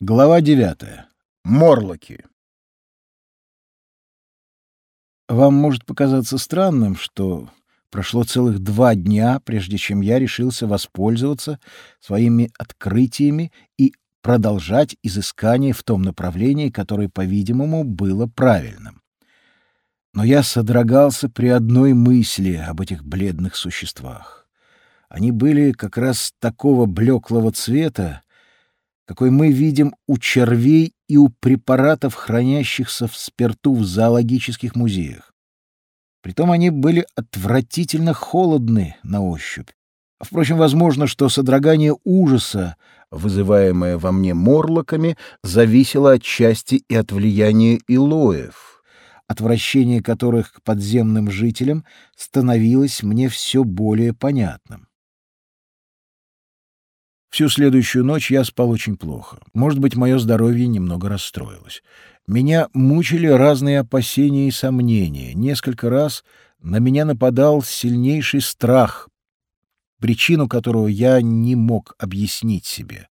Глава 9. Морлоки. Вам может показаться странным, что прошло целых два дня, прежде чем я решился воспользоваться своими открытиями и продолжать изыскание в том направлении, которое, по-видимому, было правильным. Но я содрогался при одной мысли об этих бледных существах. Они были как раз такого блеклого цвета, какой мы видим у червей и у препаратов, хранящихся в спирту в зоологических музеях. Притом они были отвратительно холодны на ощупь. Впрочем, возможно, что содрогание ужаса, вызываемое во мне морлоками, зависело отчасти и от влияния илоев, отвращение которых к подземным жителям становилось мне все более понятным. Всю следующую ночь я спал очень плохо. Может быть, мое здоровье немного расстроилось. Меня мучили разные опасения и сомнения. Несколько раз на меня нападал сильнейший страх, причину которого я не мог объяснить себе.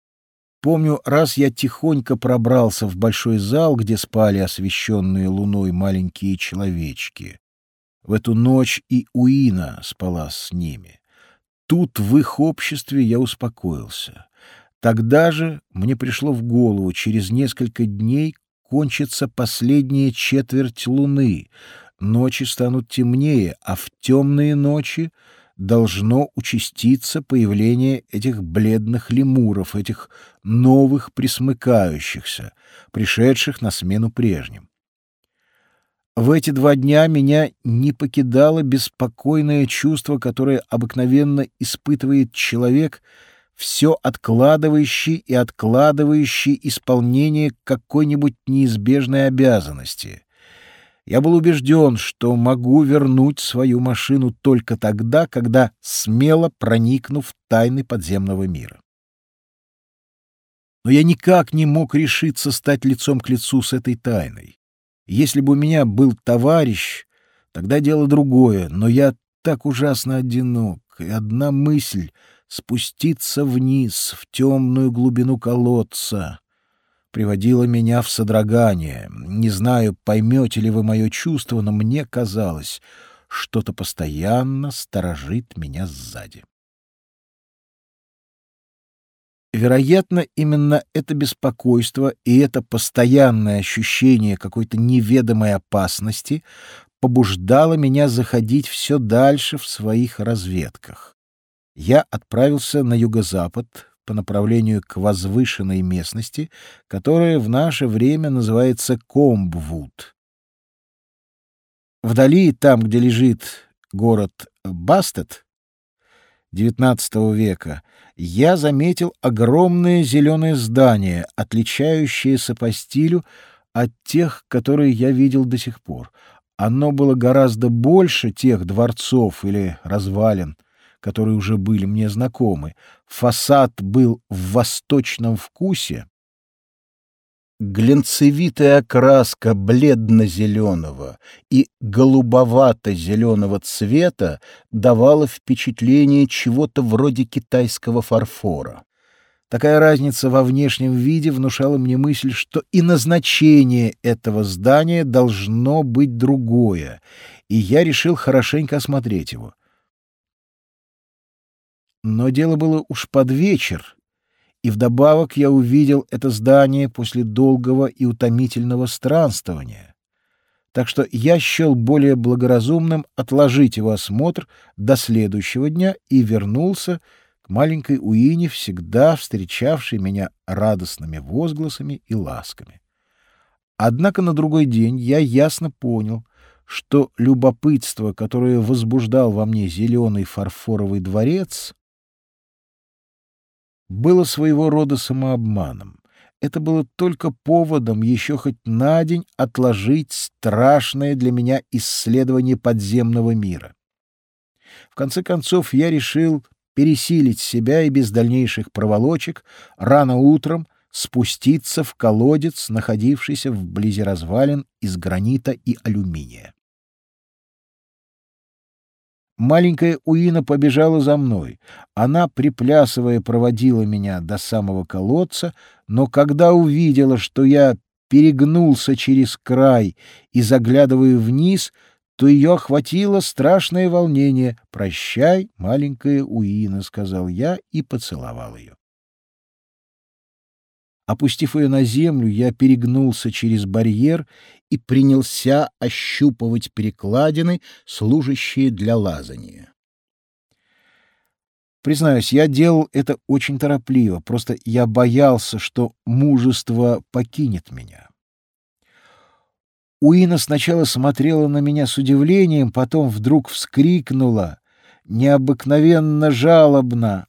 Помню, раз я тихонько пробрался в большой зал, где спали освещенные луной маленькие человечки. В эту ночь и Уина спала с ними. Тут в их обществе я успокоился. Тогда же мне пришло в голову, через несколько дней кончится последняя четверть луны, ночи станут темнее, а в темные ночи должно участиться появление этих бледных лемуров, этих новых присмыкающихся, пришедших на смену прежним. В эти два дня меня не покидало беспокойное чувство, которое обыкновенно испытывает человек, все откладывающий и откладывающий исполнение какой-нибудь неизбежной обязанности. Я был убежден, что могу вернуть свою машину только тогда, когда смело проникну в тайны подземного мира. Но я никак не мог решиться стать лицом к лицу с этой тайной. Если бы у меня был товарищ, тогда дело другое, но я так ужасно одинок, и одна мысль — спуститься вниз, в темную глубину колодца — приводила меня в содрогание. Не знаю, поймете ли вы мое чувство, но мне казалось, что-то постоянно сторожит меня сзади. Вероятно, именно это беспокойство и это постоянное ощущение какой-то неведомой опасности побуждало меня заходить все дальше в своих разведках. Я отправился на юго-запад по направлению к возвышенной местности, которая в наше время называется Комбвуд. Вдали, там, где лежит город Бастет, XIX века, я заметил огромное зеленое здание, отличающееся по стилю от тех, которые я видел до сих пор. Оно было гораздо больше тех дворцов или развалин, которые уже были мне знакомы. Фасад был в восточном вкусе, глянцевитая окраска бледно-зеленого и голубовато-зеленого цвета давала впечатление чего-то вроде китайского фарфора. Такая разница во внешнем виде внушала мне мысль, что и назначение этого здания должно быть другое, и я решил хорошенько осмотреть его. Но дело было уж под вечер, и вдобавок я увидел это здание после долгого и утомительного странствования. Так что я счел более благоразумным отложить его осмотр до следующего дня и вернулся к маленькой Уине, всегда встречавшей меня радостными возгласами и ласками. Однако на другой день я ясно понял, что любопытство, которое возбуждал во мне зеленый фарфоровый дворец, было своего рода самообманом. Это было только поводом еще хоть на день отложить страшное для меня исследование подземного мира. В конце концов, я решил пересилить себя и без дальнейших проволочек рано утром спуститься в колодец, находившийся вблизи развалин из гранита и алюминия. Маленькая Уина побежала за мной. Она, приплясывая, проводила меня до самого колодца, но когда увидела, что я перегнулся через край и заглядываю вниз, то ее охватило страшное волнение. «Прощай, маленькая Уина», — сказал я и поцеловал ее. Опустив ее на землю, я перегнулся через барьер и принялся ощупывать перекладины, служащие для лазания. Признаюсь, я делал это очень торопливо, просто я боялся, что мужество покинет меня. Уина сначала смотрела на меня с удивлением, потом вдруг вскрикнула, необыкновенно жалобно,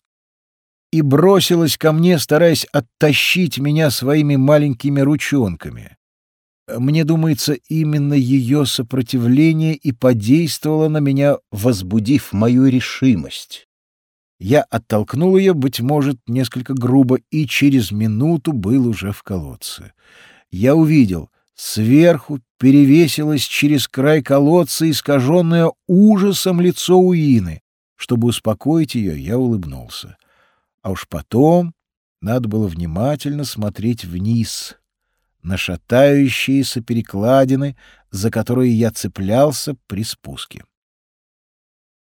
и бросилась ко мне, стараясь оттащить меня своими маленькими ручонками. Мне думается, именно ее сопротивление и подействовало на меня, возбудив мою решимость. Я оттолкнул ее, быть может, несколько грубо, и через минуту был уже в колодце. Я увидел, сверху перевесилось через край колодца искаженное ужасом лицо Уины. Чтобы успокоить ее, я улыбнулся. А уж потом надо было внимательно смотреть вниз, на шатающиеся перекладины, за которые я цеплялся при спуске.